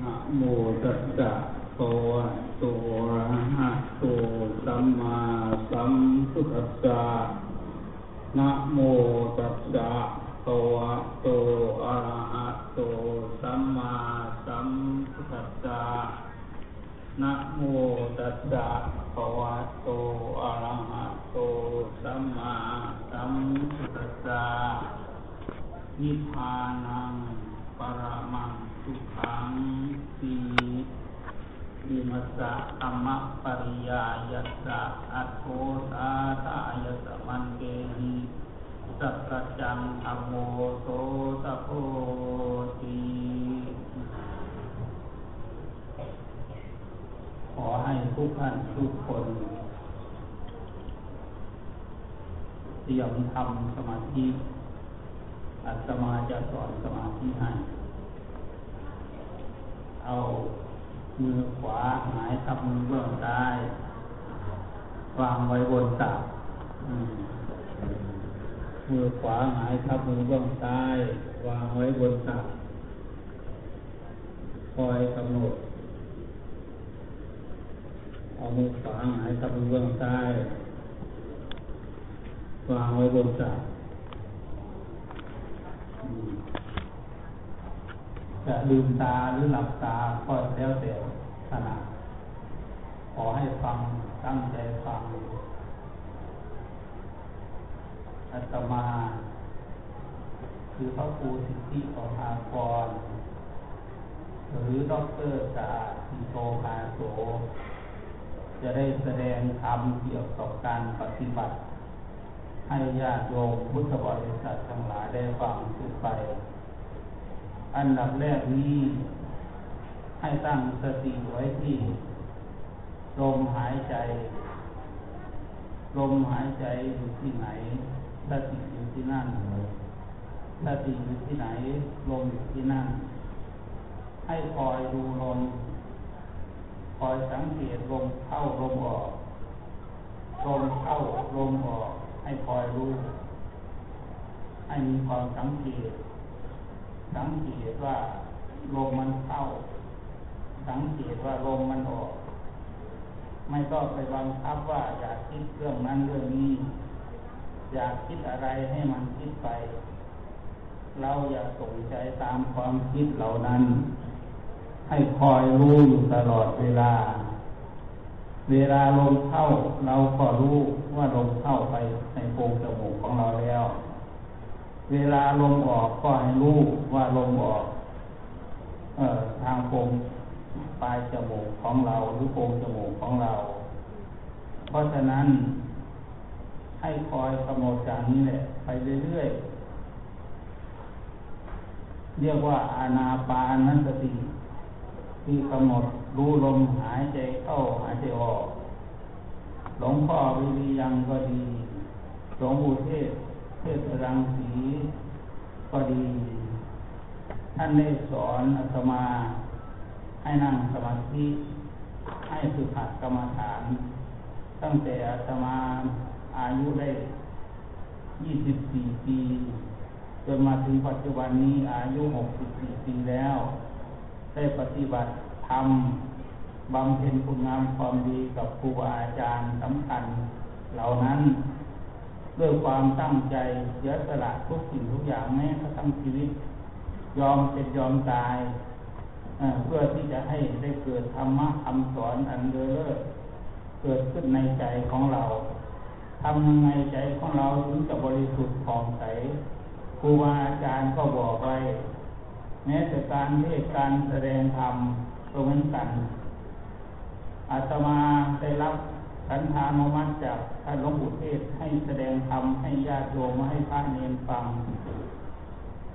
นะโมตัสสะภะวะโตอะระหะโตสัมมาสัมพุทธัสสะนะโมตัสสะภะวะโตอะระหะโตสัมมาสัมพุทธัสสะนะโมตัสสะภะวะโตอะระหะโตสัมมาสัมพุทธัสสะนิพพานังปรมัง สุขังสีวิมัสสะธรรมะปริยายัสสะอัตโตสาทายสมันเกหิสัพพจังธรรมโมโสตโพติขอให้ทุกท่านทุกคนเตรียมทำสมาธิอาตมาจะสอนสมาธิให้ เอามือขวาหายทับมือเบื้องซ้ายวางไว้บนตักมือขวาหายทับมือเบื้องซ้ายวางไว้บนตักคอยกำหนดเอามือขวาหายทับมือเบื้องซ้ายวางไว้บนตัก จะลืมตาหรือหลับตาก็แล้วแต่ขนาดขอให้ฟังตั้งใจฟังอาตมา คือพระครูสิทธิของอากร หรือด็อกเตอร์สะอาด ฐิโตภาโส จะได้แสดงธรรมเกี่ยวกับการปฏิบัติ ให้ญาติโยมพุทธบริษัททั้งหลายได้ฟังสืบไป อันดับแรกนี้ให้ตั้งสติไว้ที่ ลมหายใจ ลมหายใจอยู่ที่ไหนสติอยู่ที่นั่นสติอยู่ที่ไหน ลมอยู่ที่นั่น ให้คอยดูลม คอยสังเกตลมเข้าลมออก ลมเข้าลมออก ให้คอยรู้ ให้มีความสังเกต สังเกตว่าลมมันเข้า สังเกตว่าลมมันออก ไม่ต้องไปบังคับว่าอยากคิดเรื่องนั้นเรื่องนี้ อยากคิดอะไรให้มันคิดไป เราอย่าสนใจตามความคิดเหล่านั้น ให้คอยรู้อยู่ตลอดเวลา เวลาลมเข้าเราก็รู้ว่าลมเข้าไปในโพรงจมูกของเราแล้ว เวลาลมออกก็ให้รู้ว่าลมออก เออทางโพงปลายจมูกของเราหรือโพงจมูกของเรา เพราะฉะนั้น ให้คอยกำหนดกางนี้แหละไปเรื่อยๆเรียกว่าอานาปานนัสติที่กำหนดรู้ลมหายใจเข้าหายใจออก หลวงพ่อวิริยังก็ดี หลวงปู่เทศ เทศรังสีก็ดี ท่านได้สอนอาตมา ให้นั่งสมาธิให้ฝึกหัดกรรมฐาน ตั้งแต่อาตมาอายุได้24ปีจนมาถึงปัจจุบันนี้อายุ64ปีแล้ว ได้ปฏิบัติธรรมบำเพ็ญคุณงามความดีกับครูบาอาจารย์สำคัญเหล่านั้น ด้วยความตั้งใจเสียสละทุกสิ่งทุกอย่างแม้กระทั่งชีวิต ยอมเป็นยอมตายเพื่อที่จะให้ได้เกิดธรรมะคำสอนอันเลิศเกิดขึ้นในใจของเราทำยังไงใจของเราถึงจะบริสุทธิ์ผ่องใสครูบาอาจารย์ก็บอกไว้แม้แต่การเทศการแสดงธรรมก็เหมือนกันอาตมาได้รับสันธานุมัติจาก ท่านหลวงปู่เทศให้แสดงธรรมให้ญาติโยมให้พระเนรฟัง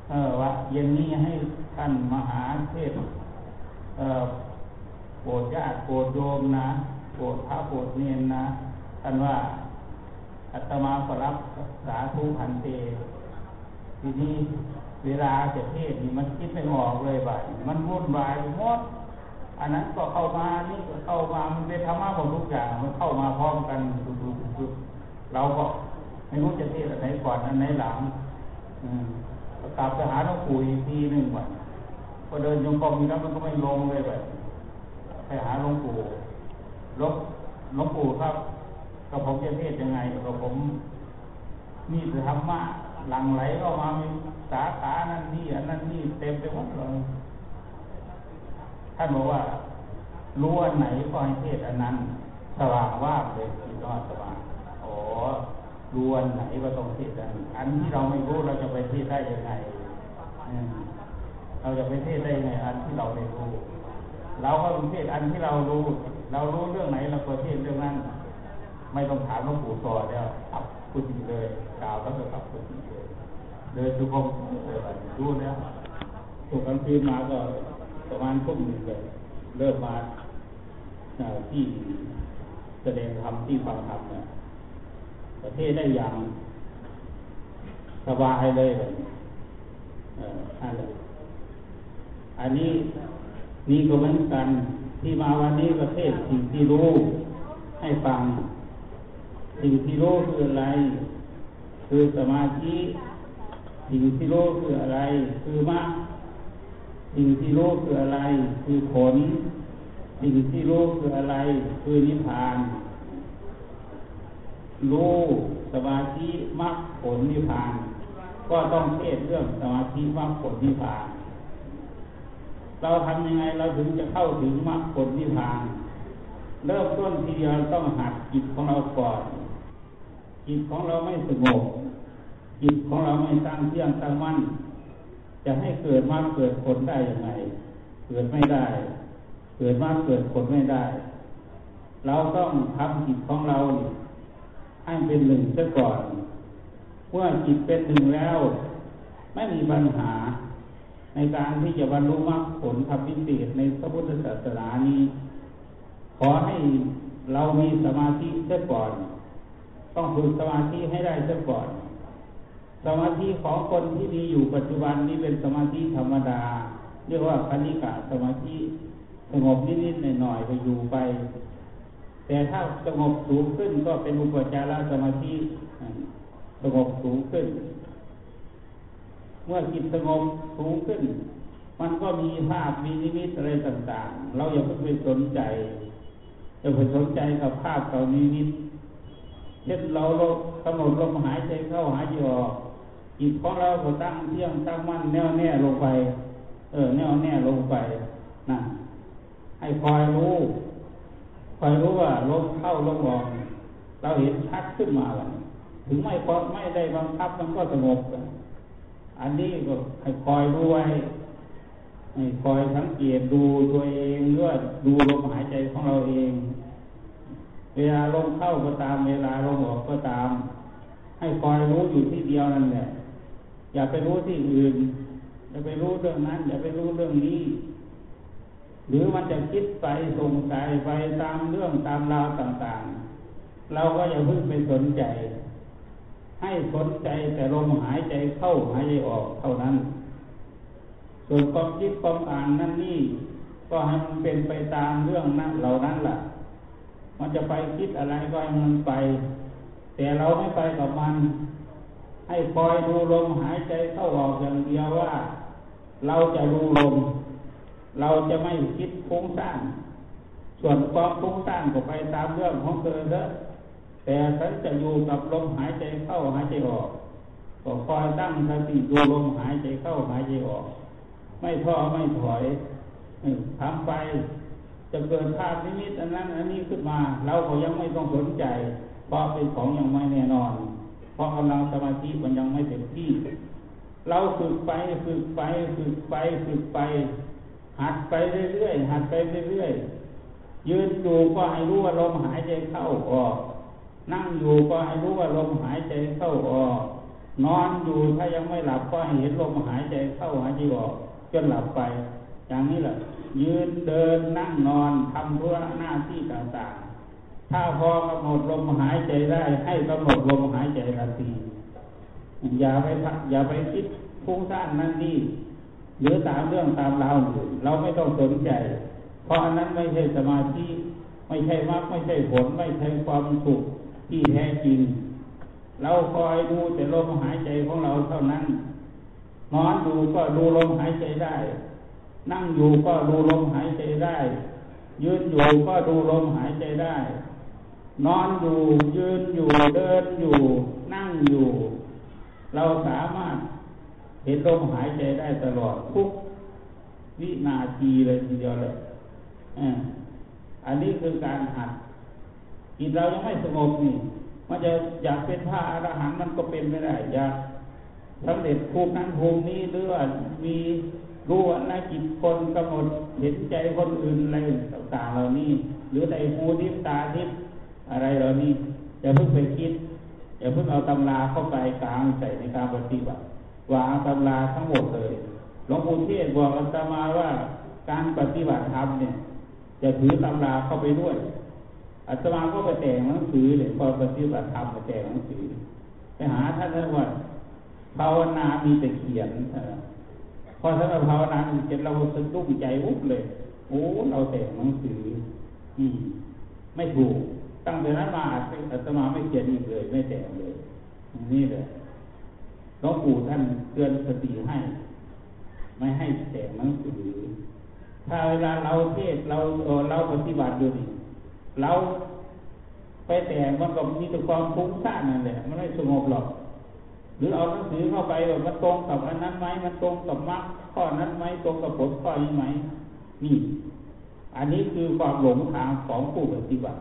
เออว่าเย็นนี้ให้ท่านมหาเทศเออโปรดญาติโปรดโยมนะโปรดพระโปรดเนรนะท่านว่าอาตมาก็รับสาธุพันเตทีนี้เวลาจะเทศนี่มันคิดไม่ออกเลยบ่ายมันวุ่นวายหมดอันนั้นก็เข้ามานี่ก็เข้ามามันเป็นธรรมะหมดทุกอย่างมันเข้ามาพร้อมกันดุๆ เราก็ไม่รู้จะเทศอันไหนก่อนอันไหนหลังอืมกลับไปหาหลวงปู่อีกทีหนึ่งวันพอเดินยงกรมอยู่แล้วมันก็ไม่ลงเลยแบบไปหาหลวงปู่หลวงหลวงปู่ครับกับผมจะเทศยังไงกับผมนี่ธรรมะหลังไหลก็มามีสาขานั่นนี่อันนั้นนี่เต็มไปหมดเลยท่านบอกว่ารู้อันไหนก็ให้เทศอันนั้น สว่างว่าเลยจิตว่าสว่าง รู้อันไหนก็ต้องเทศอันอันที่เราไม่รู้เราจะไปเทศได้ยังไงเราจะไปเทศได้ยังไงอันที่เราไม่รู้เราก็เทศอันที่เรารู้ เรารู้เรื่องไหนเราก็เทศเรื่องนั้น ไม่ต้องถามหลวงปู่สอนแล้วขับกุฏิเลยกล่าวแล้วก็ขับกุฏิเลยเดินดูพรมเลยรู้แล้วถูกกลางคืนมาก็ประมาณทุ่มหนึ่งเลยเริ่มมาที่แสดงธรรมที่ฟังธรรมเนี่ย ประเทศได้อย่างสบายเลยเลยอันอันนี้นี่ก็เหมือนกันที่มาวันนี้ประเทศสิ่งที่รู้ให้ฟัง สิ่งที่รู้คืออะไร คือสมาธิสิ่งที่รู้คืออะไร คือมรรคสิ่งที่รู้คืออะไร คือผล สิ่งที่รู้คืออะไร คือนิพพาน รู้สมาธิมรรคผลนิพพาน ก็ต้องเทศเรื่องสมาธิมรรคผลนิพพาน เราทำยังไงเราถึงจะเข้าถึงมรรคผลนิพพาน เริ่มต้นทีเดียวต้องหัดจิตของเราก่อนจิตของเราไม่สงบจิตของเราไม่ตั้งเที่ยงตั้งมั่น จะให้เกิดมรรคเกิดผลได้ยังไง เกิดไม่ได้ เกิดมรรคเกิดผลไม่ได้ เราต้องทำจิตของเรา ให้เป็นหนึ่งซะก่อน เมื่อจิตเป็นหนึ่งแล้ว ไม่มีปัญหา ในการที่จะบรรลุมรรคผลทำพิเศษในพระพุทธศาสนานี้ ขอให้เรามีสมาธิเสียก่อน ต้องฝึกสมาธิให้ได้เสียก่อน สมาธิของคนที่มีอยู่ปัจจุบันนี้เป็นสมาธิธรรมดา เรียกว่าคณิกะสมาธิสงบนิดๆหน่อยๆไปอยู่ไป แต่ถ้าสงบสูงขึ้นก็เป็นอุปจารสมาธิสงบสูงขึ้น เมื่อจิตสงบสูงขึ้น มันก็มีภาพมีนิมิตอะไรต่างๆ เราอย่าเพิ่งไปสนใจอย่าไปสนใจกับภาพเก่านิมิตเช่นเราเรากำหนดลมหายใจเข้าหายใจออกจิตของเราก็ตั้งเที่ยงตั้งมั่นแน่วแน่ลงไป เออแน่วแน่ลงไปนะให้คอยรู้ คอยรู้ว่าลมเข้าลมออกเราเห็นชัดขึ้นมาวันถึงไม่พอไม่ได้บังคับมันก็สงบอันนี้ก็ให้คอยรู้ไว้ให้คอยสังเกตดูตัวเองด้วยดูลมหายใจของเราเอง เวลาลมเข้าก็ตาม เวลาลมออกก็ตาม ให้คอยรู้อยู่ที่เดียวนั่นแหละอย่าไปรู้ที่อื่นอย่าไปรู้เรื่องนั้น อย่าไปรู้เรื่องนี้ หรือมันจะคิดไปสงสัยไปตามเรื่องตามราวต่างๆ เราก็อย่าเพิ่งไปสนใจ ให้สนใจแต่ลมหายใจเข้าหายใจออกเท่านั้น ส่วนความคิดความอ่านนั่นนี่ ก็ให้มันเป็นไปตามเรื่องนั้นเหล่านั้นล่ะ มันจะไปคิดอะไรก็ให้มันไป แต่เราไม่ไปกับมัน ให้คอยดูลมหายใจเข้าออกอย่างเดียวว่า เราจะดูลม เราจะไม่คิดฟุ้งซ่านส่วนความฟุ้งซ่านก็ไปตามเรื่องของเธอเถอะแต่ฉันจะอยู่กับลมหายใจเข้าหายใจออกก็คอยตั้งสติดูลมหายใจเข้าหายใจออก ไม่ท้อไม่ถอยทำไป จะเกิดภาพนิมิตอันนั้นอันนี้ขึ้นมา เราก็ยังไม่ต้องสนใจ เพราะเป็นของยังไม่แน่นอน เพราะกำลังสมาธิมันยังไม่เต็มที่ เราฝึกไปฝึกไปฝึกไปฝึกไป หัดไปเรื่อยๆหัดไปเรื่อยๆยืนอยู่ก็ให้รู้ว่าลมหายใจเข้าออก นั่งอยู่ก็ให้รู้ว่าลมหายใจเข้าออก นอนอยู่ถ้ายังไม่หลับก็ให้เห็นลมหายใจเข้าหายใจออกจนหลับไป อย่างนี้แหละยืนเดินนั่งนอนทำธุระหน้าที่ต่างๆ ถ้าพอกำหนดลมหายใจได้ให้กำหนดลมหายใจทันทีอย่าไปอย่าไปคิดฟุ้งซ่านนั่นนี่ หรือตามเรื่องตามราวอื่นเราไม่ต้องสนใจ เพราะอันนั้นไม่ใช่สมาธิไม่ใช่มรรคไม่ใช่ผลไม่ใช่ความสุขที่แท้จริง เราคอยดูแต่ลมหายใจของเราเท่านั้นนอนดูก็ดูลมหายใจได้ นั่งอยู่ก็ดูลมหายใจได้ ยืนอยู่ก็ดูลมหายใจได้ นอนอยู่ยืนอยู่เดินอยู่ นั่งอยู่ เราสามารถ เห็นลมหายใจได้ตลอดทุกวินาทีเลยทีเดียวเลยอันนี้คือการหัดจิตเรายังไม่สงบนี่ มันจะอยากเป็นพระอรหันต์มันก็เป็นไม่ได้ อยากสำเร็จภูมินั้นภูมินี้หรือว่ามีรู้ว่านาจิตคนกำหนดเห็นใจคนอื่นอะไรต่างๆเหล่านี้ หรือในหูทิพตาทิพอะไรเหล่านี้อย่าเพิ่งไปคิดอย่าเพิ่งเอาตำราเข้าไปกลางใส่ในการปฏิบัติ วางตำราทั้งหมดเลย หลวงปู่เทศบอกอาตมาว่าการปฏิบัติธรรมเนี่ย จะถือตำราเข้าไปด้วยอาตมาก็ไปแต่งหนังสือเลยพอปฏิบัติธรรมไปแต่งหนังสือ ไปหาท่านว่าภาวนามีแต่เขียนพอท่านภาวนาเสร็จเราสะดุ้งใจวุบเลยโอ้เราแต่งหนังสือ อืม ไม่ถูก ตั้งแต่นั้นมาอาตมาไม่เขียนอีกเลย ไม่แต่งเลย นี่แหละ หลวงปู่ท่านเตือนสติให้ ไม่ให้แต่งหนังสือ ถ้าเวลาเราเทศเราเราปฏิบัติอยู่นี่เราไปแต่มันก็มีแต่ความฟุ้งซ่านนั่นแหละมันไม่สงบหรอก หรือเอาหนังสือเข้าไปแบบมันตรงกับอันนั้นไหมมันตรงกับมรรคข้อนั้นไหมตรงกับผลข้อนี้ไหมนี่ อันนี้คือความหลงทางของผู้ปฏิบัติ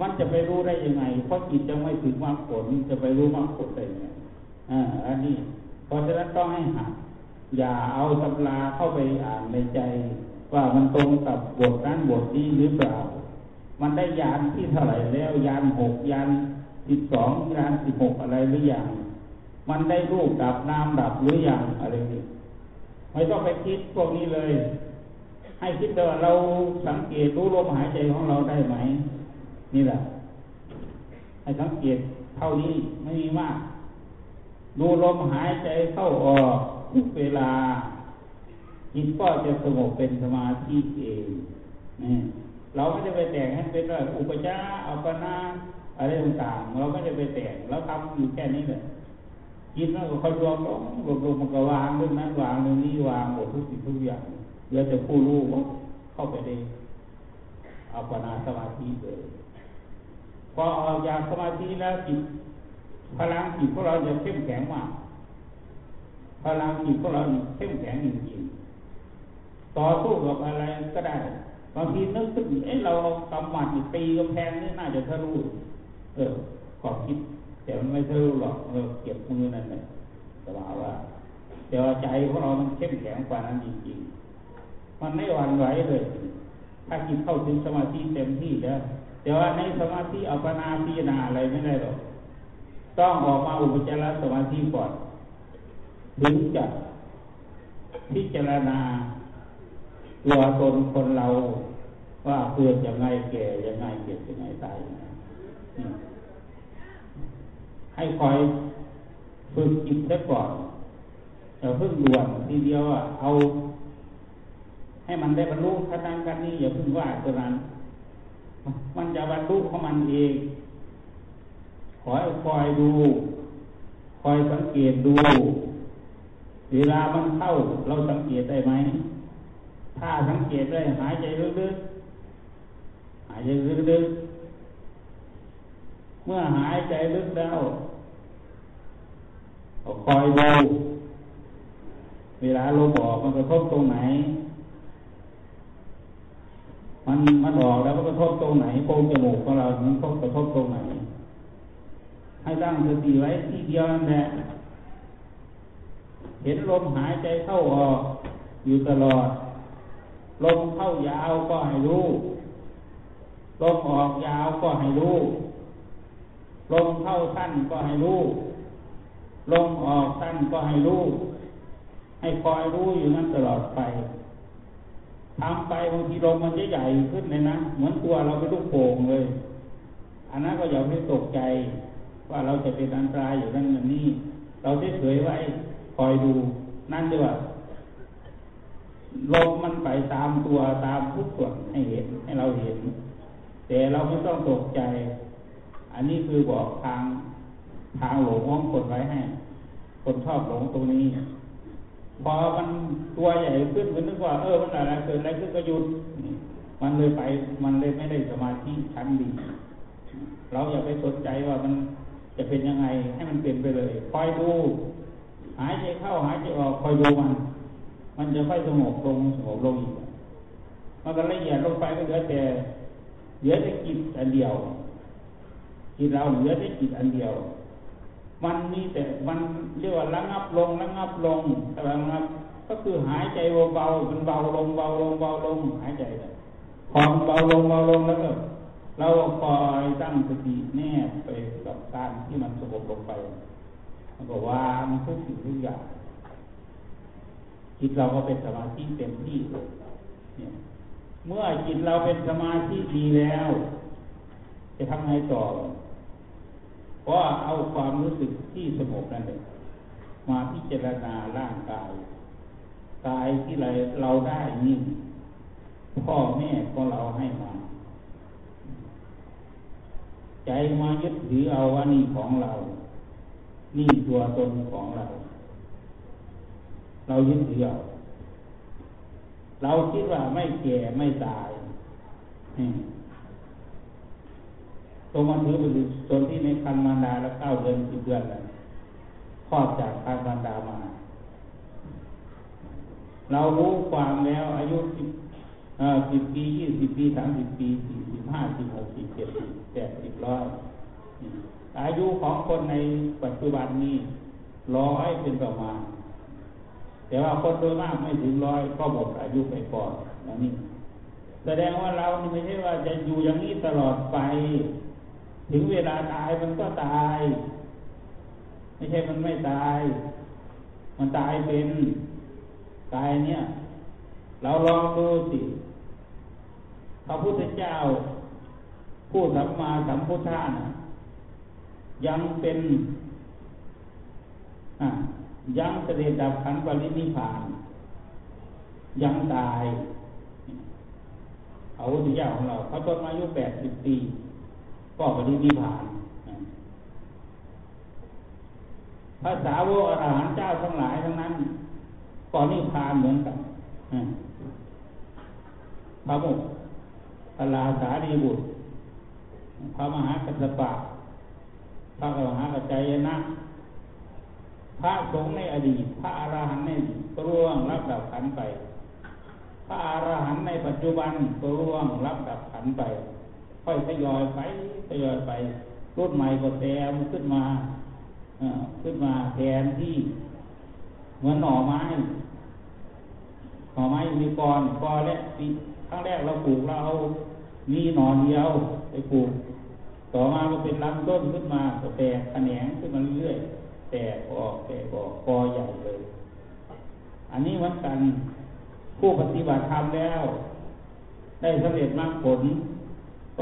มันจะไปรู้ได้ยังไง เพราะจิตจะไม่ถึงมรรคผลจะไปรู้มรรคผลได้ยังไงอ่าอันนี้เพราะฉะนั้นต้องให้หัดอย่าเอาตำราเข้าไปอ่านในใจ ว่ามันตรงกับบทนั้นบทนี้หรือเปล่า มันได้ยานที่เท่าไหร่แล้วยานหกยานสิบสองยานสิบหกอะไรหรือยังมันได้รูปดับนามดับหรือยังอะไรนี่ไม่ต้องไปคิดพวกนี้เลย ให้คิดว่าเราสังเกตรู้ลมหายใจของเราได้ไหม นี่แหละให้สังเกตเท่านี้ไม่มีมาก ดูลมหายใจเข้าออกทุกเวลาจิตก็จะสงบเป็นสมาธิเองนี่เราไม่ได้ไปแต่งให้เป็นว่าอุปจาอัปนาอะไรต่างๆเราไม่ได้ไปแต่งเราทำอยู่แค่นี้เลยจิตมันก็คอยรวมลงรวมลงมันก็วางเรื่องนั้นวางเรื่องนี้วางหมดทุกสิ่งทุกอย่างเดี๋ยวจะผู้รู้ว่าเข้าไปได้อัปปนาสมาธิเลย พอออกจากสมาธิแล้วจิตพลังจิตของเราจะเข้มแข็งมากพลังจิตของเราเข้มแข็งจริงๆต่อสู้กับอะไรก็ได้บางทีนึกถึงเอ้เรากำหมัดตีกำแพงนี่น่าจะทะลุเออขอบคิด แต่มันไม่ทะลุหรอกเออเก็บมือนั่นแหละแต่ว่าว่าแต่ว่าใจของเรามันเข้มแข็งกว่านั้นจริงๆมันไม่หวั่นไหวเลย ถ้าจิตเข้าถึงสมาธิเต็มที่แล้ว แต่ว่าในสมาธิอัปปนาพิจารณาอะไรไม่ได้หรอก ต้องออกมาอุปจารสมาธิก่อนถึงจะพิจารณาตัวตนคนเราว่าเกิดยังไงแก่ยังไงเก็บยังไงตายให้คอยฝึกจิตซะก่อนอย่าเพิ่งด่วนทีเดียวอะเอา ให้มันได้บรรลุขั้นนั้นขั้นนี้อย่าเพิ่งว่าตัวนั้น มันจะบรรลุของมันเอง ขอให้คอยดู คอยสังเกตดู เวลามันเข้าเราสังเกตได้ไหม ถ้าสังเกตได้หายใจลึกๆ หายใจลึกๆ เมื่อหายใจลึกแล้วคอยดู เวลาลมออกมันกระทบตรงไหน มันมันออกแล้วมันกระทบตรงไหนโพรงจมูกของเรา มันกระทบตรงไหน ให้ตั้งสติไว้ที่เดียวนั่นแหละเห็นลมหายใจเข้าออกอยู่ตลอด ลมเข้ายาวก็ให้รู้ลมออกยาวก็ให้รู้ลมเข้าสั้นก็ให้รู้ลมออกสั้นก็ให้รู้ให้คอยรู้อยู่นั้นตลอดไป ทำไปบางทีลมมันจะใหญ่ขึ้นเลยนะ เหมือนตัวเราเป็นลูกโป่งเลย อันนั้นก็อย่าไปตกใจ ว่าเราจะเป็นอันตรายอยู่นั่นนี่เราเฉยๆไว้คอยดู นั่นด้วยลมมันไปตามตัวตามทุกส่วนให้เห็นให้เราเห็น แต่เราไม่ต้องตกใจ อันนี้คือบอกทางทางหลงของคนไว้ให้ คนชอบหลงตรงนี้ พอมันตัวใหญ่ขึ้นมันนึกว่าเออมันอะไรเกิดอะไรขึ้นก็หยุด มันเลยไป มันเลยไม่ได้สมาธิชั้นดี เราอย่าไปสนใจว่ามันจะเป็นยังไงให้มันเปลี่ยนไปเลยคอยดูหายใจเข้าหายใจออกคอยดูมัน มันจะค่อยสงบลงสงบลงอีกมันก็ละเอียดลงไปก็เหลือแต่เหลือแต่จิตอันเดียวจิตเราเหลือแต่จิตอันเดียว มันมีแต่มันเรียกว่าระงับลงระงับลงระงับ ก็คือหายใจเบาๆมันเบาลงเบาลงเบาลงหายใจเลยพอเบาลงเบาลงแล้วก็เราคอยตั้งสติแนบไปกับการที่มันสงบลงไปมันก็วางทุกสิ่งทุกอย่างจิตเราก็เป็นสมาธิเต็มที่เนี่ยเมื่อจิตเราเป็นสมาธิดีแล้ว จะทำไงต่อ ก็เอาความรู้สึกที่สงบนั่นเองมาพิจารณาร่างกายกายที่เราเราได้นี่พ่อแม่ของเราให้มาใจมายึดถือเอาว่านี่ของเรา นี่ตัวตนของเรา เรายึดถือเอาเราคิดว่าไม่แก่ไม่ตาย ตัวมันถือเป็นตนที่ในคันมารดาแล้วเก้าเดือนสิบเดือนแล้วคลอดจากคันมารดามา เรารู้ความแล้วอายุสิบสิบปียี่สิบปีสามสิบปีสี่สิบห้าสิบหกสิบเจ็ดสิบแปดสิบร้อยอายุของคนในปัจจุบันนี้ร้อยเป็นประมาณ แต่ว่าคนโดยมากไม่ถึงร้อยก็หมดอายุไปก่อนอย่างนี้แสดงว่าเรานี่ไม่ใช่ว่าจะอยู่อย่างนี้ตลอดไป ถึงเวลาตายมันก็ตาย ไม่ใช่มันไม่ตาย มันตายเป็น ตายเนี่ย เราลองดูสิพระพุทธเจ้า ผู้สัมมาสัมพุทธะนะยังเป็นยังเสด็จดับขันปรินิพาน ยังตาย เอาวุฒิยาของเราเขาต้นอายุแปดสิบปี ก็ปรินิพานภาษาวกอรหันเจ้าทั้งหลายทั้งนั้นก็นิพพานเหมือนกันพระมุขลาสารีบุตรพระมหากัสสปะพระมหากัจจายนะ พระสงฆ์ในอดีต พระอรหันต์ในร่วงรับดับขันไป พระอรหันต์ในปัจจุบันก็ร่วงรับดับขันไป ค่อยทยอยไปทยอยไปรุ่นใหม่ก็แซมขึ้นมาขึ้นมาแทนที่เหมือนหน่อไม้หน่อไม้มีกรกอและปีครั้งแรกเราปลูกเราเอามีหน่อเดียวไปปลูกต่อมาก็เป็นลำต้นขึ้นมาก็แตกแขนงขึ้นมาเรื่อยแตกออกแตกออกกอใหญ่เลย อันนี้วันกันผู้ปฏิบัติธรรมแล้ว ได้สำเร็จมากผล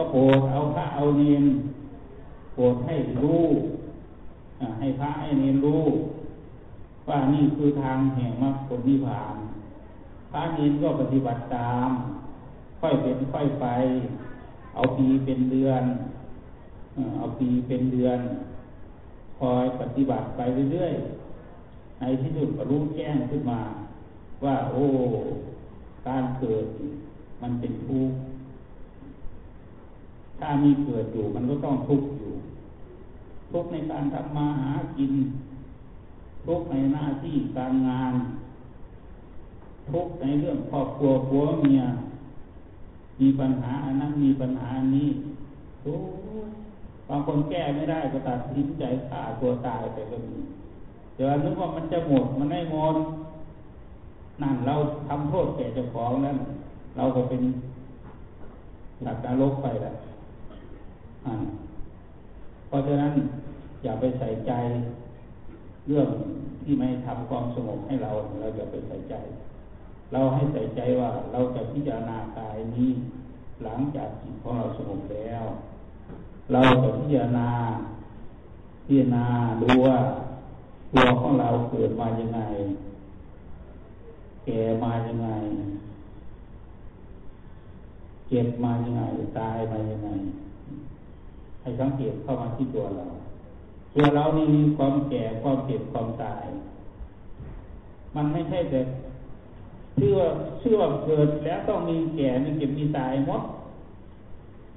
ก็โปรดเอาพระเอาเนนโปรดให้รู้ให้พระให้เนนรู้ว่านี่คือทางแห่งมรรคผลนิพพาน พระเนนก็ปฏิบัติตาม ค่อยเป็นค่อยไป เอาปีเป็นเดือนเอาปีเป็นเดือน คอยปฏิบัติไปเรื่อยๆในที่สุดก็รู้แจ้งขึ้นมา ว่าโอ้ การเกิดมันเป็นทุกข์ ถ้ามีเกิดอยู่มันก็ต้องทุกข์อยู่ ทุกข์ในการทำมาหากิน ทุกข์ในหน้าที่การงาน ทุกข์ในเรื่องครอบครัวผัวเมีย มีปัญหาอันนั้นมีปัญหาอันนี้ทุกบางคนแก้ไม่ได้ก็ตัดสินใจฆ่าตัวตายไปก็มีแต่ว่านึกว่ามันจะหมดมันไม่หมดนั่นเราทำโทษแก่เจ้าของนั้นเราก็เป็นหลักนรกไปแหละ เพราะฉะนั้นอย่าไปใส่ใจเรื่องที่ไม่ทำความสงบให้เราเราอย่าไปใส่ใจ เราให้ใส่ใจว่าเราจะพิจารณากายนี้หลังจากจิตของเราสงบแล้ว เราจะพิจารณาพิจารณาดูว่าตัวของเราเกิดมายังไง แก่มายังไง เจ็บมายังไงตายมายังไง ให้สังเกตเข้ามาที่ตัวเรา ตัวเรานี่มีความแก่ความเจ็บความตาย มันไม่ใช่แต่ชื่อว่าชื่อว่าเกิดแล้วต้องมีแก่มีเก็บมีตายหมด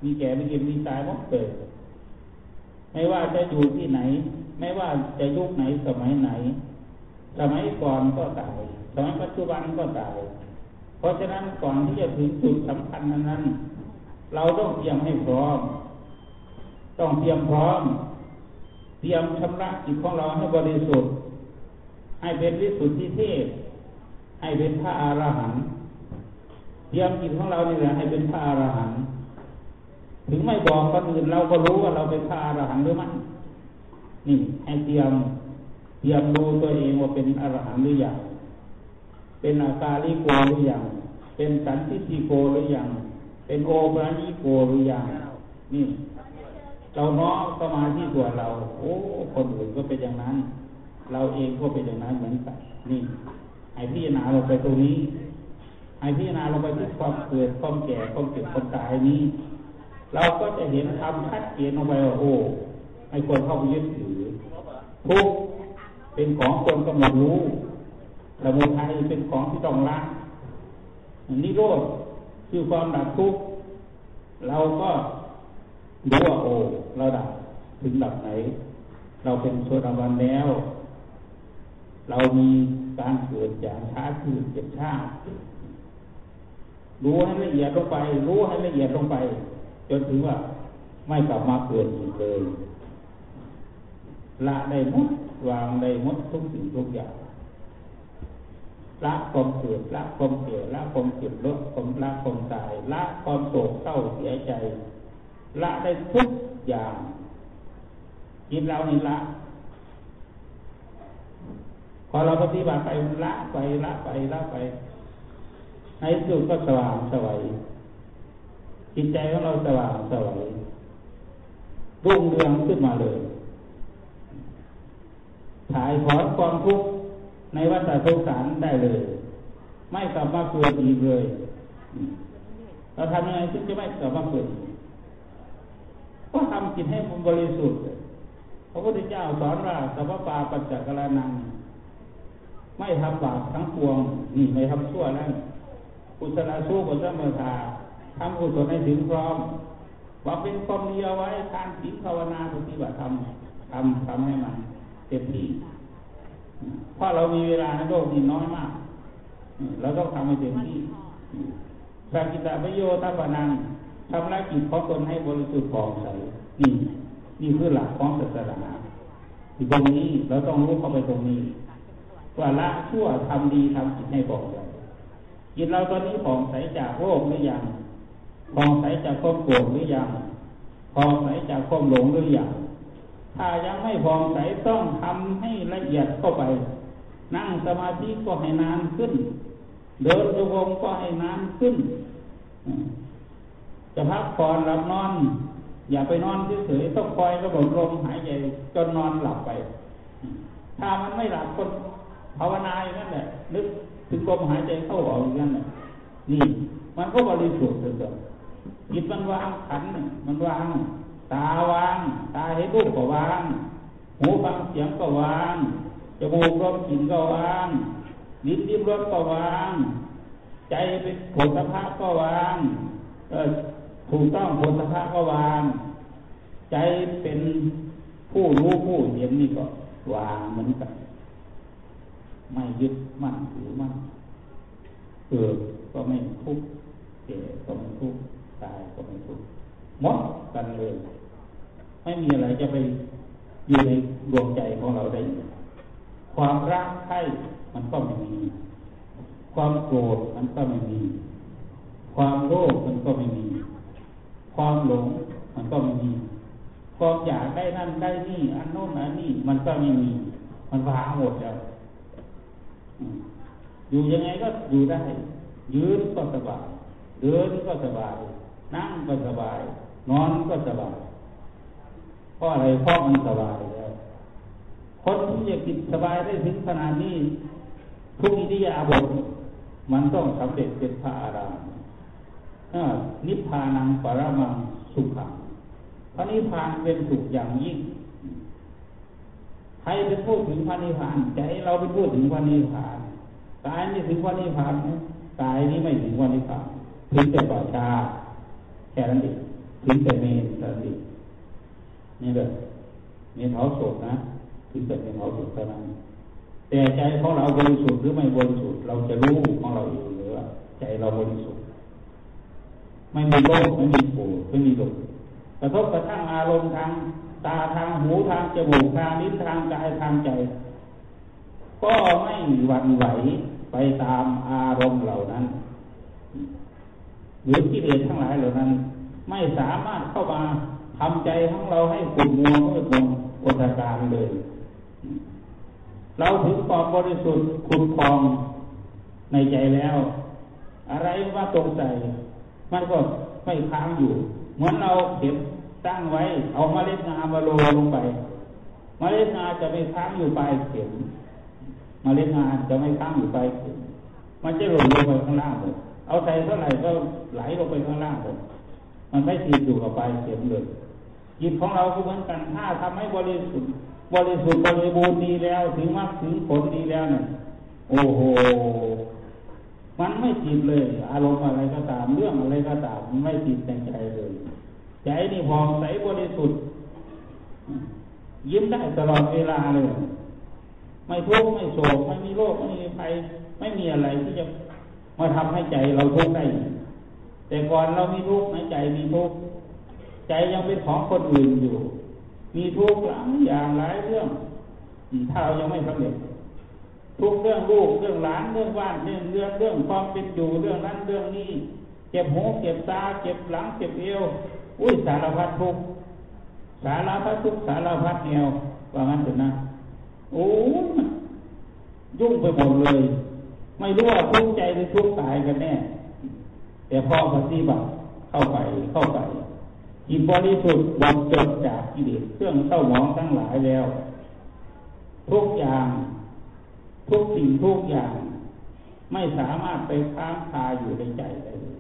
มีแก่มีเก็บมีตายหมดเกิด ไม่ว่าจะอยู่ที่ไหน ไม่ว่าจะยุคไหนสมัยไหน สมัยก่อนก็ตายสมัยปัจจุบันก็ตายเพราะฉะนั้นก่อนที่จะถึงจุดสำคัญนั้น เราต้องเตรียมให้พร้อม ต้องเตรียมพร้อม เตรียมชำระจิตของเราให้บริสุทธิ์ ให้เป็นวิสุทธิเทพให้เป็นพระอรหันต์เตรียมจิตของเรานี่แหละให้เป็นพระอรหันต์ถึงไม่บอกคนอื่นเราก็รู้ว่าเราเป็นพระอรหันต์หรือไม่นี่ให้เตรียมเตรียมดูตัวเองว่าเป็นอรหันต์หรือยังเป็นอาการลิโกหรือยังเป็นสันติติโกหรือยังเป็นโอปราญิโกหรือยังนี่ เราน้อมสมาธิตัวเรา โอ้ คนอื่นก็เป็นอย่างนั้น เราเองก็เป็นอย่างนั้นเหมือนกันนี่ให้พิจารณาลงไปตรงนี้ให้พิจารณาลงไปที่ความเกิดความแก่ความเจ็บความตายนี้ เราก็จะเห็นธรรมชัดเจนลงไปว่าโอ้ให้คนเข้าไปยึดถือทุกเป็นของคนกำหนดรู้สมุทัยเป็นของที่ต้องละนิโรธคือความดับทุกข์เราก็รู้ว่าโอ้ ราดับถึงระดับไหน เราเป็นโสดาบันแล้ว เรามีการเกิดจากชาติคือเจ็บชาติรู้ให้ละเอียดลงไป รู้ให้ละเอียดลงไป จนถึงว่าไม่กลับมาเกิดอีกเลยละได้หมดวางได้หมดทุกสิ่งทุกอย่างละความเกิดละความเก่ละความเจ็บลดความละความตายละความโศกเศร้าเสียใจ ละได้ทุกอย่างจิตเรานี่ละ พอเราปฏิบัติไปละไปละไปละไปในสุดก็สว่างสวัยจิตใจของเราสว่างสวัยรุ่งเรืองขึ้นมาเลยถ่ายถอนความทุกข์ในวัฏสงสารได้เลย ไม่กลับมาเกิดอีกเลยเราทำยังไงถึงจะไม่กลับมาเกิดก็ ก็ทำจิตให้มันบริสุทธิ์พระพุทธเจ้าสอนว่าสัพปาปัจจกรนังไม่ทำบาปทั้งปวงนี่ไม่ทำชั่วนั่นกุศลสู้กุศลเมตตาทำกุศลให้ถึงพร้อมว่าเป็นความดีเอาไว้ทานศีลภาวนาปฏิบัติธรรมทำทำให้มันเต็มที่เพราะเรามีเวลาในโลกนี้น้อยมากเราต้องทำให้เต็มที่สักิตาประโยชน์ทัพนัง ทำละกิจของตนให้บริสุทธิ์ผ่องใสนี่นี่คือหลักของศาสนาที่ตรงนี้เราต้องรู้เข้าไปตรงนี้ว่าละชั่วทำดีทำจิตให้ผ่องใสจิตเราตอนนี้ผ่องใสจากโรคหรือยังผ่องใสจากความโกรธหรือยังผ่องใสจากความหลงหรือยังถ้ายังไม่ผ่องใสต้องทำให้ละเอียดเข้าไป นั่งสมาธิก็ให้นานขึ้น เดินโยกก็ให้นานขึ้น จะพักผ่อนหลับนอน อย่าไปนอนเฉยๆต้องคอยระบบลมหายใจจนนอนหลับไป ถ้ามันไม่หลับก็ภาวนาอย่างนั้นแหละนึกถึงลมหายใจเข้าออกอย่างนั้นแหละนี่ มันก็บริสุทธิ์เลยจิตมันวางขันมันวางตาวาง ตาเห็นรูปก็วาง หูฟังเสียงก็วางจมูกรสกลิ่นก็วางลิ้นริมรสก็วาง ใจเป็นผลสภาพก็วาง ถูกต้องผลสภาพก็วาง ใจเป็นผู้รู้ผู้เห็นนี่ก็วางเหมือนกันไม่ยึดมั่นถือมั่นเกิดก็ไม่ทุกข์เจ็บก็ไม่ทุกข์ตายก็ไม่ทุกข์หมดกันเลยไม่มีอะไรจะไปอยู่ในดวงใจของเราได้ ความรักใคร่มันก็ไม่มี ความโกรธมันก็ไม่มี ความโลภมันก็ไม่มี ความหลงมันก็ไม่มีความอยากได้นั่นได้นี่ อันโน้นอันนี้มันก็ไม่มี มันวางหมดแล้วอยู่ยังไงก็อยู่ได้ ยืนก็สบายเดินก็สบาย นั่งก็สบาย นอนก็สบายเพราะอะไรเพราะมันสบายแล้วคนที่จะกินสบายได้ถึงขนาดนี้ทุกอิริยาบถมันต้องสำเร็จเป็นพระอาราม นิพพานังปรมังสุขังพระนิพพานเป็นสุขอย่างยิ่ง ใครเป็นพูดถึงพระนิพพานใจเราเป็นพูดถึงพระนิพพานตายนี่ถึงวันนิพพานไหมตายนี่ไม่ถึงวันนิพพานถึงแต่ป่าชาแค่นั้นเองถึงแต่เมนแค่นั้นเองนี่เลยเมนเผาศพนะถึงแต่เมนเผาศพเท่านั้นแต่ใจของเราบริสุทธิ์หรือไม่บริสุทธิ์เราจะรู้ของเราเองเลยว่าใจเราบริสุทธิ์ ไม่มีโลภไม่มีโกรธไม่มีดุกระทบกระทั่งอารมณ์ทางตาทางหูทางจมูกทางลิ้นทางกายทางใจ ก็ไม่หวั่นไหวไปตามอารมณ์เหล่านั้นหรือกิเลสทั้งหลายเหล่านั้น ไม่สามารถเข้ามาทำใจของเราให้ขุ่นมัวมืดมนอุตการเลย เราถึงความบริสุทธิ์คุณครองในใจแล้ว อะไรว่าตรงใจ มันก็ไม่ค้างอยู่ เหมือนเราเก็บตั้งไว้ เอามาเล็ดงามาโรยลงไปมล็ดงาจะไม่ค้างอยู่ปลายเข็มมาเล็ดงาจะไม่ค้างอยู่ปลายเข็มมันจะหล่นลงไปข้างล่างเลยเอาใส่เท่าไหร่ก็ไหลลงไปข้างล่างเลยมันไม่ติดอยู่กับปลายเข็มเลยจิตของเราก็เหมือนกันถ้าทำให้บริสุทธิ์บริสุทธิ์บริบูรณ์ดีแล้ว ถึงมรรคถึงผลดีแล้วเนี่ยโอ้โห มันไม่ติดเลย อารมณ์อะไรก็ตาม เรื่องอะไรก็ตามไม่ติดในใจเลยใจนี่ผ่องใสบริสุทธิ์ยิ้มได้ตลอดเวลาเลยไม่ทุกข์ไม่โศกไม่มีโรคไม่มีภัยไม่มีอะไรที่จะมาทำให้ใจเราทุกข์ได้ แต่ก่อนเรามีทุกข์ในใจมีทุกข์ใจยังเป็นของคนอื่นอยู่ มีทุกข์หลายอย่างหลายเรื่องถ้าเรายังไม่สำเร็จ ทุกเรื่องลูกเรื่องหลานเรื่องบ้านเรื่องเรื่องเรื่องความเป็นอยู่เรื่องนั้นเรื่องนี้ เจ็บหูเจ็บตาเจ็บหลังเจ็บเอวอุ้ยสารพัดทุกสารพัดทุกสารพัดแนวว่างั้นเถอะนะโอ้ยุ่งไปหมดเลย ไม่รู้ว่าทุกใจหรือทุกข์กายกันแน่แต่พอปฏิบัติเข้าไปเข้าไปจิตบริสุทธิ์บำจดจากกิเลสเครื่องเศร้าหมองทั้งหลายแล้ว ทุกอย่าง ทุกสิ่งทุกอย่าง ไม่สามารถไปค้างคาอยู่ในใจได้เลย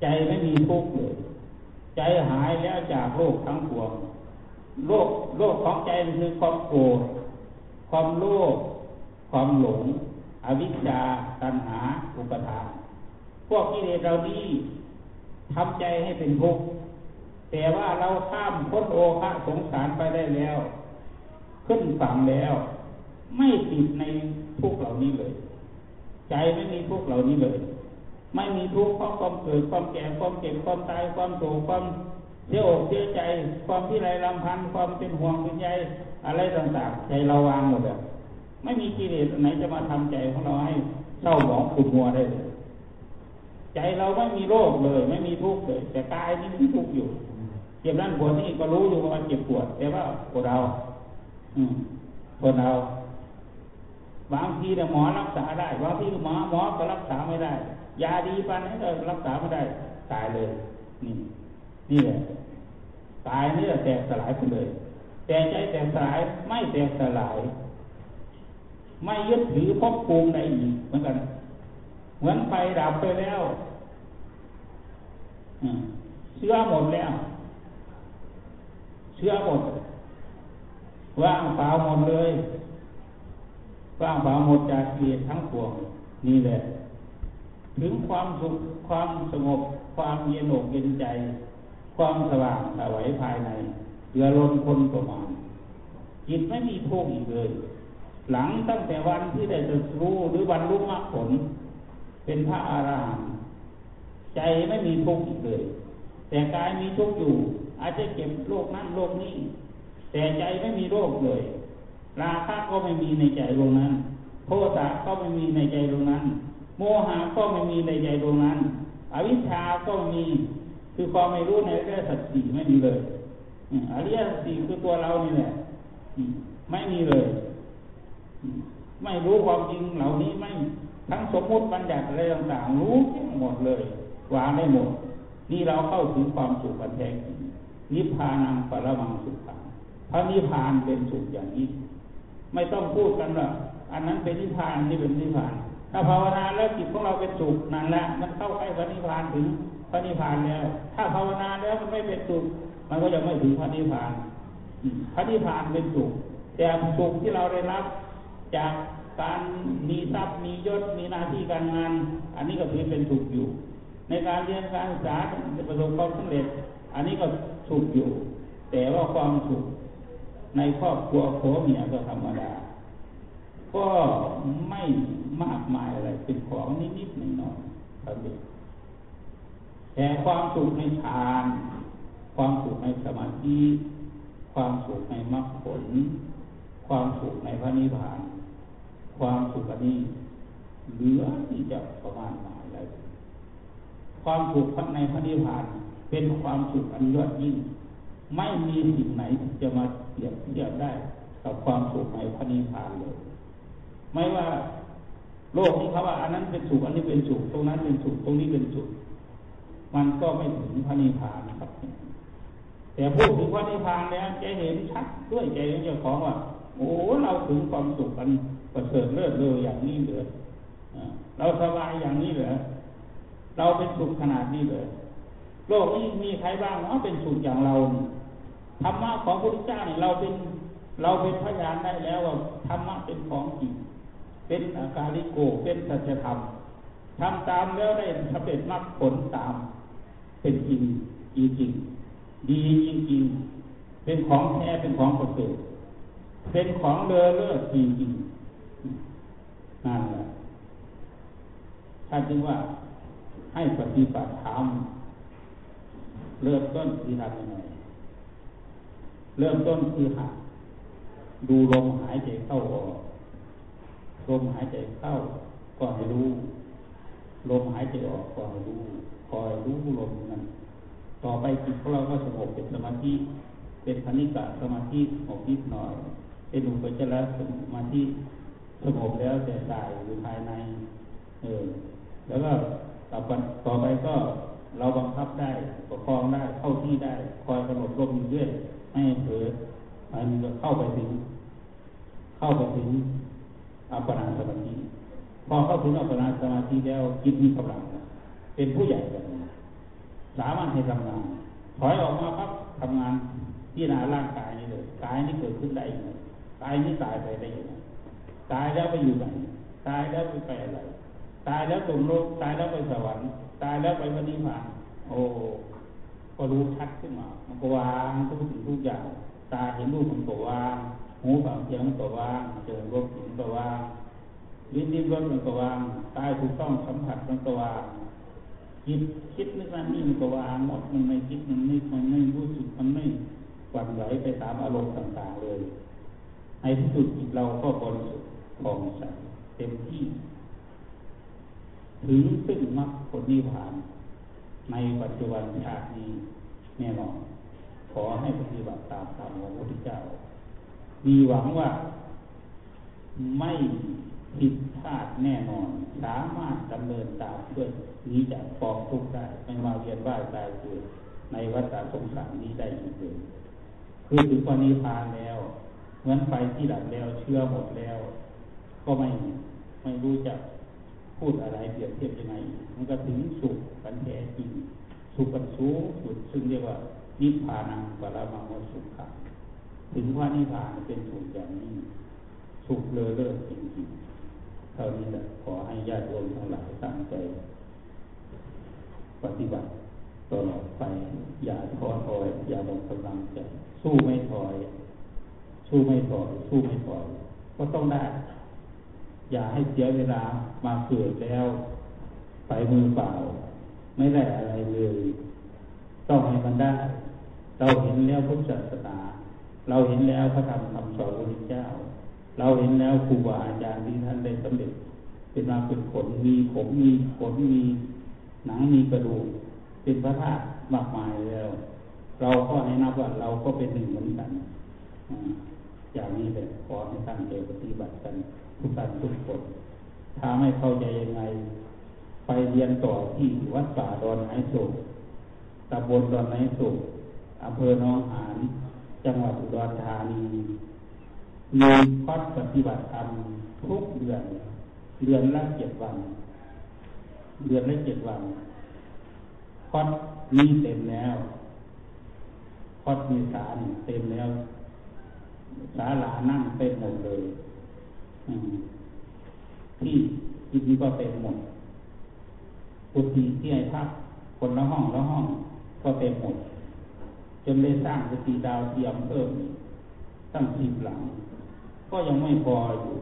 ใจไม่มีทุกข์เลย ใจหายแล้วจากโลกทั้งปวงโลกโลกของใจคือความโกรธความโลภความหลง อวิชชาตัณหา อุปทาน พวกกิเลสเรานี้ทำใจให้เป็นทุกข์แต่ว่าเราข้ามพ้นโอคะสงสารไปได้แล้ว ขึ้นฝั่งแล้ว ไม่ติดใน ทุกเหล่านี้เลย ใจไม่มีทุกเหล่านี้เลย ไม่มีทุกข์เพราะความเกิดความแก่ความเจ็บความตายความโศกความเสียอกเสียใจ ความที่ไรลำพันธ์ความเป็นห่วงเป็นใยอะไรต่างๆ ใจเราวางหมดเลยไม่มีกิเลสไหนจะมาทำใจของเราให้เศร้าหมองขุ่นมัวได้เลยใจเราไม่มีโรคเลย ไม่มีทุกข์เลย แต่กายนี่มีทุกข์อยู่เจ็บนั่นปวดนี่ก็รู้อยู่ว่ามันเจ็บปวดแต่ว่าปวดเรา อืมปวดเรา บางทีเนี่ยหมอรักษาได้บางทีหมอหมอก็รักษาไม่ได้ ยาดีปันนี้ก็รักษาไม่ได้ ตายเลย นี่นี่แหละตายนี่แหละแตกสลายไปเลย แต่ใจแตกสลายไม่แตกสลาย ไม่ยึดถือพบภูมิใดอีกเหมือนกัน เหมือนไฟดับไปแล้วเชื้อหมดแล้ว เชื้อหมดว่างเปล่าหมดเลย ว่างเปล่าหมดจากเกียรทั้งปวงนี่แหละ ถึงความสุขความสงบ ความเย็นอกเย็นใจ ความสว่างสวัยภายในเหลือล้นพ้นประมาณจิตไม่มีทุกข์อีกเลย หลังตั้งแต่วันที่ได้จะรู้หรือวันรู้มรรคผล เป็นพระอารหันต์ใจไม่มีทุกข์อีกเลย แต่กายมีทุกข์อยู่ อาจจะเจ็บโรคนั้นโรคนี้ แต่ใจไม่มีโรคเลย ราคะก็ไม่มีในใจตรงนั้น โทสะก็ไม่มีในใจตรงนั้น โมหะก็ไม่มีในใจตรงนั้น อวิชชาก็มี คือความไม่รู้ในเรื่องสัจสีไม่มีเลยอริยสัจสีคือตัวเรานี่แหละไม่มีเลย ไม่รู้ความจริงเหล่านี้ไม่ ทั้งสมมติบัญญัติอะไรต่างๆรู้หมดเลยวางได้หมด นี่เราเข้าถึงความสุขอันแท้จริงนิพพานังปรมังสุขังพระนิพพานเป็นสุขอย่างนี้ ไม่ต้องพูดกันหรอกอันนั้นเป็นนิพพานนี่เป็นนิพพาน ถ้าภาวนาแล้วจิตของเราเป็นสุขนั่นแหละมันเข้าใกล้พระนิพพานถึงพระนิพพานแล้ว ถ้าภาวนาแล้วมันไม่เป็นสุขมันก็จะไม่ถึงพระนิพพานพระนิพพานเป็นสุขแต่สุขที่เราได้รับ จากการมีทรัพย์มียศมีหน้าที่การงาน อันนี้ก็ถือเป็นสุขอยู่ ในการเรียนการศึกษาประสบความสำเร็จ อันนี้ก็สุขอยู่ แต่ว่าความสุข ในครอบครัวผัวเมียก็ธรรมดา ก็ไม่มากมายอะไรเป็นของนิดๆหน่อยๆครับแต่ความสุขในฌานความสุขในสมาธิความสุขในมรรคผล ความสุขในพระนิพพาน ความสุขนนี้เหลือที่จะประมาณหมายเลยความสุขในพระนิพพาน เป็นความสุขอันยอดยิ่ง ไม่มีสิ่งไหนจะมาเปรียบเทียบได้กับความสุขในพระนิพพานเลย ไม่ว่าโลกนี้เขาว่า อันนั้นเป็นสุขอันนี้เป็นสุขตรงนั้นเป็นสุขตรงนี้เป็นสุขมันก็ไม่ถึงพระนิพพานครับ แต่พูดถึงพระนิพพานแล้วแกเห็นชัดด้วยใจของเจ้าของว่าโอ้เราถึงความสุขกันประเสริฐเลิศเลออย่างนี้เหลือเราสบายอย่างนี้เหรอเราเป็นสุขขนาดนี้เลยโลกนี้มีใครบ้างเนาะเป็นสุขอย่างเรา ธรรมะของพระพุทธเจ้าเนี่ยเราเป็นเราเป็นพยานได้แล้วว่าธรรมะเป็นของจริง เป็นอาการิโกเป็นสัจธรรมทำตามแล้วได้สำเร็จมรรคผลตาม เป็นจริงจริงจริงดีจริงจริงเป็นของแท้เป็นของประเสริฐเป็นของเลอเลิศจริงจริงนั่นแหละท่านจึงว่าให้ปฏิบัติธรรมเริ่มต้นคือทำยังไง เริ่มต้นคือหัดดูลมหายใจเข้าออก ลมหายใจเข้าก็ให้รู้ ลมหายใจออกก็ให้รู้ คอยรู้ลมนั้นต่อไปจิตของเราก็สงบเป็นสมาธิ เป็นพนิกะสมาธิสงบนิดหน่อย เป็นอุปจารสมาธิสงบแล้วแต่ใจอยู่ภายใน เออ แล้วก็ต่อไปต่อไปก็เราบังคับได้ประคองได้เข้าที่ได้ คอยกำหนดลมอยู่เรื่อย ให้เผลอมันเข้าไปถึง เข้าไปถึงอัปปนาสมาธิพอเข้าถึงอัปปนาสมาธิแล้วจิตมีกำลังเป็นผู้ใหญ่แบบนี้สามารถให้ทำงาน ถอยออกมาปั๊บทำงานที่นาร่างกายนี่เลยกายนี่เกิดขึ้นได้ยังไงกายนี่ตายไปได้ยังไงตายแล้วไปอยู่ไหนตายแล้วไปไปอะไรตายแล้วตกโลกตายแล้วไปสวรรค์ ตายแล้วไปพระนิพพานโอ้ ก็รู้ชัดขึ้นมา มันก็วางทุกสิ่งทุกอย่าง ตาเห็นรูปมันก็วาง หูฟังเสียงมันก็วางเจอรสมันก็วางลิ้นดิ้นรสมันก็วางตายถูกต้องสัมผัสมันก็วางคิดคิดนึกนั่นนี่มันก็วางหมดมันไม่คิดมันไม่มันไม่รู้สึกมันไม่หวั่นไหวไปตามอารมณ์ต่างๆเลยในที่สุดจิตเราก็บริสุทธิ์ผ่องใสเต็มที่ ถึงซึ่งมรรคผลนิพพาน ในปัจจุบันชาตินี้แน่นอนขอให้ปฏิบัติตามคำของพระพุทธเจ้า มีหวังว่าไม่ผิดพลาดแน่นอน สามารถดำเนินตามเพื่อนี้จากกองทุกข์ได้ ไม่มาเวียนว่ายตายเกิดในวัฏสงสารนี้ได้อีกเลยคือถึงวันนิพพานแล้วเหมือนไฟที่ดับแล้วเชื่อหมดแล้ว ก็ไม่ไม่รู้จะ พูดอะไรเปรียบเทียบยังไง มันก็ถึงสุขกันแท้จริง สุขกันสูงสุดซึ่งเรียกว่านิพพานังปรมังวสุขะถึงว่านิพพานเป็นสุขอย่างนี้ สุขเลอเลิศจริงๆเท่านี้แหละขอให้ญาติโยมทั้งหลายตั้งใจ ปฏิบัติตลอดไปอย่าท้อถอย อย่าหมดกำลังใจสู้ไม่ถอย สู้ไม่ถอย สู้ไม่ถอยก็ต้องได้ อย่าให้เสียเวลามาเกิดแล้ว ไปมือเปล่า ไม่ได้อะไรเลย ต้องให้มันได้ เราเห็นแล้วพุทธศาสนาเราเห็นแล้วพระธรรมคำสอนพระพุทธเจ้า เราเห็นแล้วครูบาอาจารย์ที่ท่านได้สำเร็จ เป็นมาเป็นขนมีผมมีขนมีหนังมีกระดูกเป็นพระธาตุมากมายแล้ว เราก็ให้นับว่าเราก็เป็นหนึ่งเหมือนกัน อย่างนี้เลยขอให้ตั้งใจปฏิบัติกัน ทุกท่านทุกคนถ้าไม่เข้าใจยังไง ไปเรียนต่อที่วัดป่าดอนไหโศกตำบลดอนไหโศกอำเภอหนองหานจังหวัดอุดรธานีมีคอร์สปฏิบัติธรรมทุกเดือน เดือนละเจ็ดวัน เดือนละเจ็ดวันคอร์สมีเต็มแล้วคอร์สมีสารเต็มแล้วศาลานั่งเต็มหมดเลย ที่กินก็เต็มหมดกุฏิที่ให้พักคนละห้องละห้องก็เต็มหมด จนได้สร้างกุฏิดาวเทียมเพิ่มตั้งสิบหลัง ก็ยังไม่พออยู่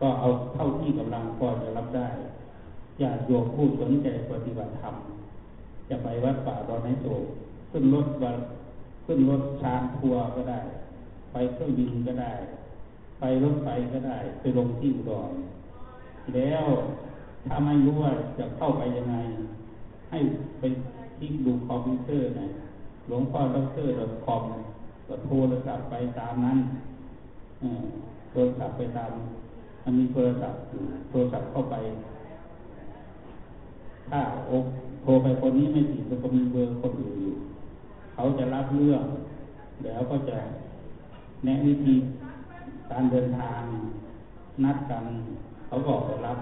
ก็เอาเท่าที่กำลังพอจะรับได้อยากโยมผู้สนใจปฏิบัติธรรมจะไปวัดป่าดอนไนโศกขึ้นรถวันขึ้นรถชานทัวร์ก็ได้ ไปเครื่องบินก็ได้ ไปรถไฟก็ได้ ไปลงที่อุดรแล้วถ้าไม่รู้ว่าจะเข้าไปยังไง ให้ไปคลิกดูคอมพิวเตอร์นะหลวงพ่อดรคอมก็โทรศัพท์ไปตามนั้นโทรศัพท์ไปตามมันมีโทรศัพท์โทรศัพท์เข้าไป ถ้าโโทรไปคนนี้ไม่ติดมันก็มีเบอร์คนอื่นอยู่เขาจะรับเรื่องแล้วก็จะแนะวิธี การเดินทางนัดกันเขาบอกรับ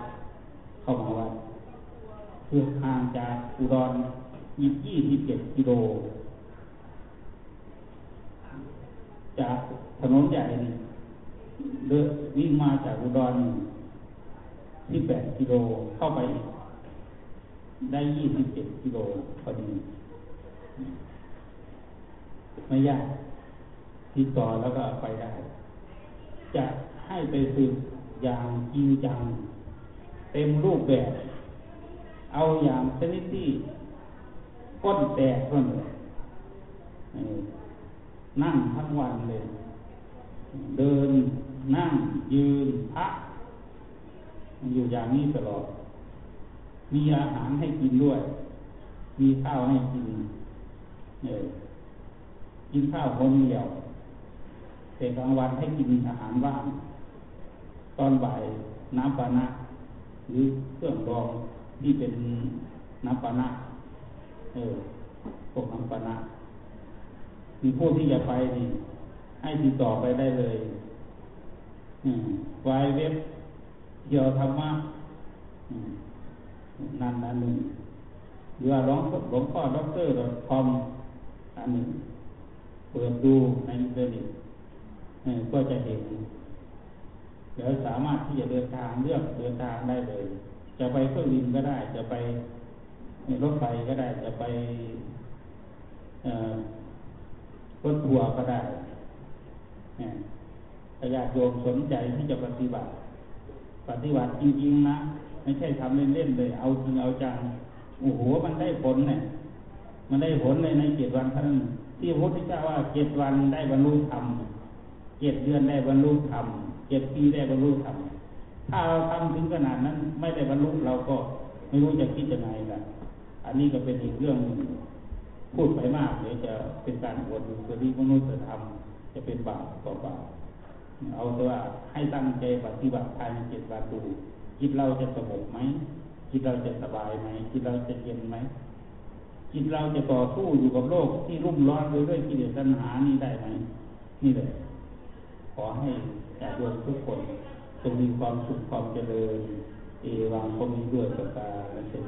เข้ามาวัดคือห่างจากอุดรยี่ยี่สิบเจ็ดกิโล จากถนนใหญ่เดินวิ่งมาจากอุดรที่แปดกิโลเข้าไป ได้ยี่สิบเจ็ดกิโลพอดี ไม่ยากติดต่อแล้วก็ไปได้ จะให้ไปฝึกอย่างจริงจัง เต็มรูปแบบ เอาอย่างชนิดที่ก้นแตกเท่านั้นนั่งทั้งวันเลย เดินนั่งยืนพักอยู่อย่างนี้ตลอด มีอาหารให้กินด้วย มีข้าวให้กินเออกินข้าวคนเดียว แต่กลางวันให้กินอาหารว่างตอนบ่ายน้ำปานะ หรือเครื่องรองที่เป็นน้ำปานะ เออพวกน้ำปานะมีผู้ที่จะไปนี่ให้ติดต่อไปได้เลยไวเว็บเกี่ยวธรรมะนั่นอันหนึ่งหรือว่าหลวงหลวงพ่อด็อกเตอร์คอมอันหนึ่งเปิดดูในอินเทอร์เน็ต ก็จะเห็นแล้วสามารถที่จะเดินทางเลือกเดินทางได้เลย จะไปเครื่องบินก็ได้ จะไปรถไฟก็ได้ จะไปรถทัวร์ก็ได้ถ้าญาติโยมสนใจที่จะปฏิบัติ ปฏิบัติจริงๆนะไม่ใช่ทำเล่นๆเลย เอาจริงเอาจังโอ้โหมันได้ผลเนี่ย มันได้ผลเลยในเจ็ดวันท่านที่พระพุทธเจ้าว่าเจ็ดวันได้บรรลุธรรม เจ็ดเดือนได้บรรลุธรรมเจ็ดปีได้บรรลุธรรมถ้าเราทำถึงขนาดนั้น ไม่ได้บรรลุเราก็ไม่รู้จะคิดยังไงกันอันนี้ก็เป็นอีกเรื่องพูดไปมากเดี๋ยวจะเป็นการอวดสรีมนุษยธรรมจะเป็นบาปต่อบาปเอาแต่ว่าให้ตั้งใจปฏิบัติภายในเจ็ดวันดูจิตเราจะสงบไหมจิตเราจะสบายไหมจิตเราจะเย็นไหมจิตเราจะต่อสู้อยู่กับโลกที่รุ่มร้อนด้วยด้วยกิเลสตัณหานี้ได้ไหมนี่แหละ ขอให้ญาติโยมทุกคนจงมีความสุขความเจริญ เอวังก็มีด้วยประการและเช่น